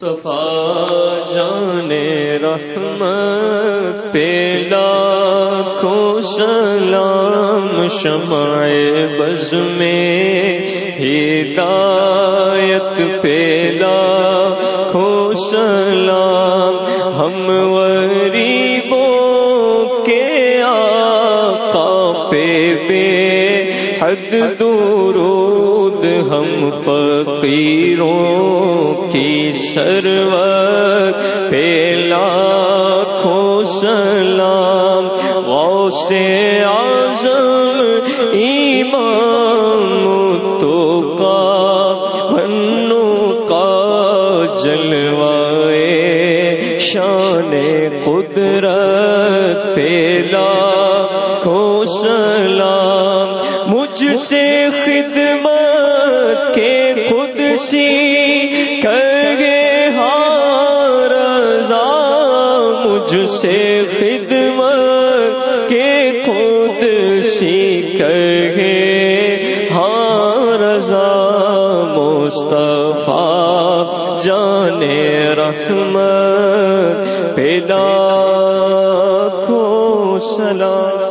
صفا جان رحم پیلا کو سلام شمع بز میں ہدایت پیلا کو سلام ہم غریبوں کے آقا پہ بے حد درود ہم فقیروں کی سرور پیلا کھو سلام، غوث آزم ایمان تو کا بنو کا جلوائے شان قدرت پیلا کھو سلام۔ مجھ سے خدمت کے خود سی کرگے ہار رضا مجھ سے خدمت کے خود سی کرگے ہار رضا مصطفیٰ جانے رحمت پیدا کو سلام